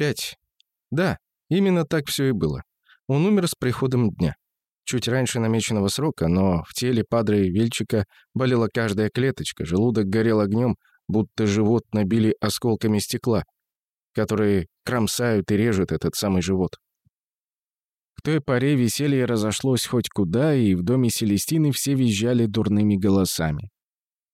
Пять. Да, именно так все и было. Он умер с приходом дня. Чуть раньше намеченного срока, но в теле Падре Вельчика болела каждая клеточка, желудок горел огнем, будто живот набили осколками стекла, которые кромсают и режут этот самый живот. К той поре веселье разошлось хоть куда, и в доме Селестины все визжали дурными голосами.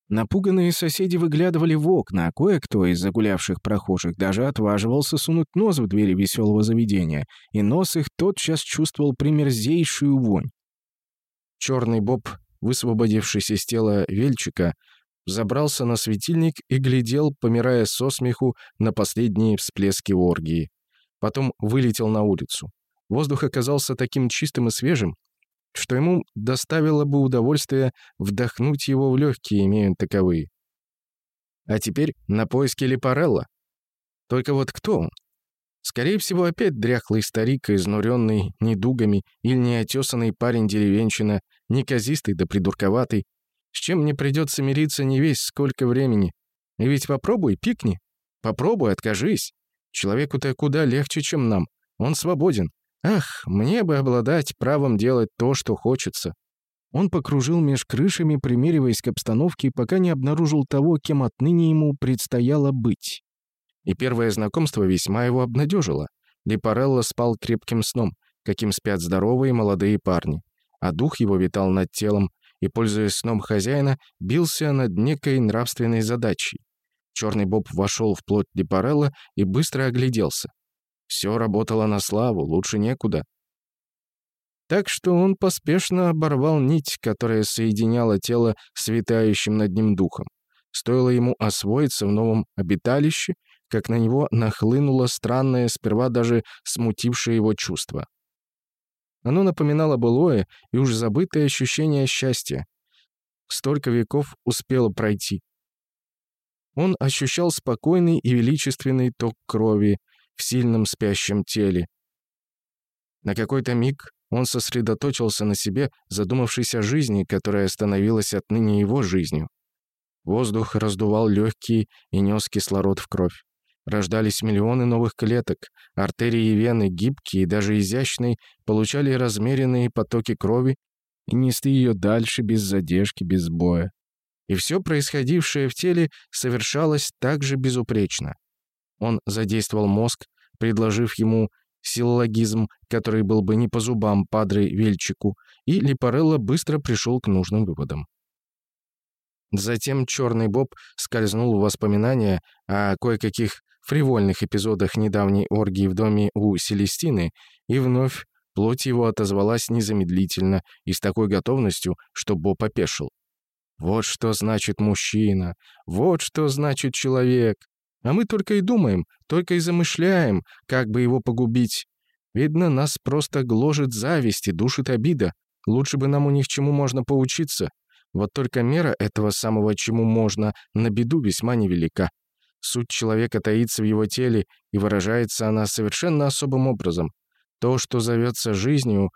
Напуганные соседи выглядывали в окна, а кое-кто из загулявших прохожих даже отваживался сунуть нос в двери веселого заведения, и нос их тотчас чувствовал примерзейшую вонь. Черный боб, высвободившись из тела Вельчика, забрался на светильник и глядел, помирая со смеху, на последние всплески оргии. Потом вылетел на улицу. Воздух оказался таким чистым и свежим, что ему доставило бы удовольствие вдохнуть его в легкие, имея таковые. А теперь на поиски Лепарелла. Только вот кто он? Скорее всего, опять дряхлый старик, изнуренный недугами, или неотесанный парень-деревенщина, неказистый да придурковатый, с чем мне придется мириться не весь сколько времени. И ведь попробуй, пикни. Попробуй, откажись. Человеку-то куда легче, чем нам. Он свободен. Ах, мне бы обладать правом делать то, что хочется. Он покружил меж крышами, примериваясь к обстановке, пока не обнаружил того, кем отныне ему предстояло быть. И первое знакомство весьма его обнадежило. Липарелло спал крепким сном, каким спят здоровые молодые парни. А дух его витал над телом и, пользуясь сном хозяина, бился над некой нравственной задачей. Черный Боб вошел в плоть Липарелла и быстро огляделся. Все работало на славу, лучше некуда. Так что он поспешно оборвал нить, которая соединяла тело с витающим над ним духом. Стоило ему освоиться в новом обиталище, как на него нахлынуло странное, сперва даже смутившее его чувство. Оно напоминало былое и уж забытое ощущение счастья. Столько веков успело пройти. Он ощущал спокойный и величественный ток крови, в сильном спящем теле. На какой-то миг он сосредоточился на себе, задумавшись о жизни, которая становилась отныне его жизнью. Воздух раздувал легкие и нес кислород в кровь. Рождались миллионы новых клеток, артерии и вены, гибкие и даже изящные, получали размеренные потоки крови и несли ее дальше без задержки, без боя. И все происходившее в теле совершалось так же безупречно. Он задействовал мозг, предложив ему силлогизм, который был бы не по зубам Падре Вельчику, и Липарелло быстро пришел к нужным выводам. Затем черный боб скользнул в воспоминания о кое-каких фривольных эпизодах недавней оргии в доме у Селестины, и вновь плоть его отозвалась незамедлительно и с такой готовностью, что Боб опешил. «Вот что значит мужчина! Вот что значит человек! А мы только и думаем, только и замышляем, как бы его погубить. Видно, нас просто гложет зависть и душит обида. Лучше бы нам у них чему можно поучиться. Вот только мера этого самого чему можно на беду весьма невелика. Суть человека таится в его теле, и выражается она совершенно особым образом. То, что зовется жизнью,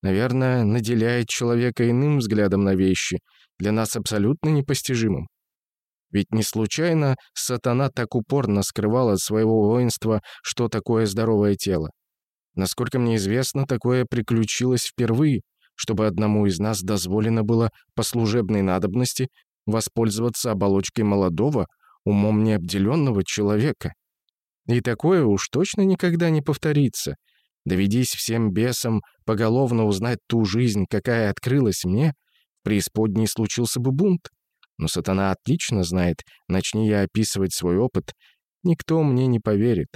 наверное, наделяет человека иным взглядом на вещи, для нас абсолютно непостижимым. Ведь не случайно сатана так упорно скрывал от своего воинства, что такое здоровое тело. Насколько мне известно, такое приключилось впервые, чтобы одному из нас дозволено было по служебной надобности воспользоваться оболочкой молодого, умом необделенного человека. И такое уж точно никогда не повторится. Доведись всем бесам поголовно узнать ту жизнь, какая открылась мне, в преисподней случился бы бунт. Но сатана отлично знает, начни я описывать свой опыт, никто мне не поверит.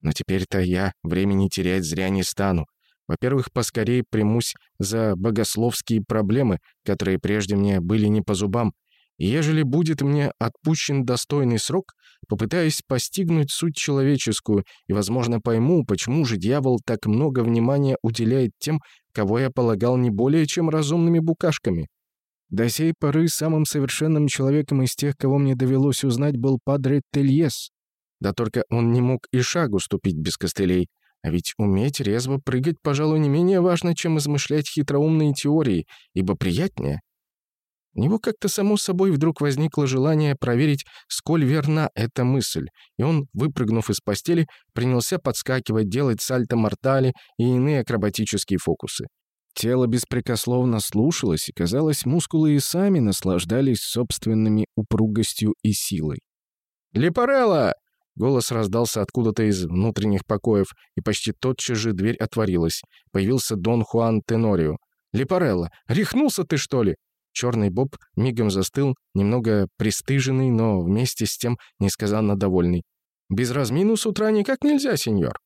Но теперь-то я времени терять зря не стану. Во-первых, поскорее примусь за богословские проблемы, которые прежде мне были не по зубам, и ежели будет мне отпущен достойный срок, попытаюсь постигнуть суть человеческую и, возможно, пойму, почему же дьявол так много внимания уделяет тем, кого я полагал не более чем разумными букашками. До сей поры самым совершенным человеком из тех, кого мне довелось узнать, был Падре Тельес. Да только он не мог и шагу ступить без костылей. А ведь уметь резво прыгать, пожалуй, не менее важно, чем измышлять хитроумные теории, ибо приятнее. У него как-то само собой вдруг возникло желание проверить, сколь верна эта мысль, и он, выпрыгнув из постели, принялся подскакивать, делать сальто-мортали и иные акробатические фокусы. Тело беспрекословно слушалось, и, казалось, мускулы и сами наслаждались собственными упругостью и силой. «Лепарелло!» — голос раздался откуда-то из внутренних покоев, и почти тотчас же дверь отворилась. Появился Дон Хуан Тенорио. «Лепарелло, рехнулся ты, что ли?» Черный Боб мигом застыл, немного пристыженный, но вместе с тем несказанно довольный. «Без размину с утра никак нельзя, сеньор».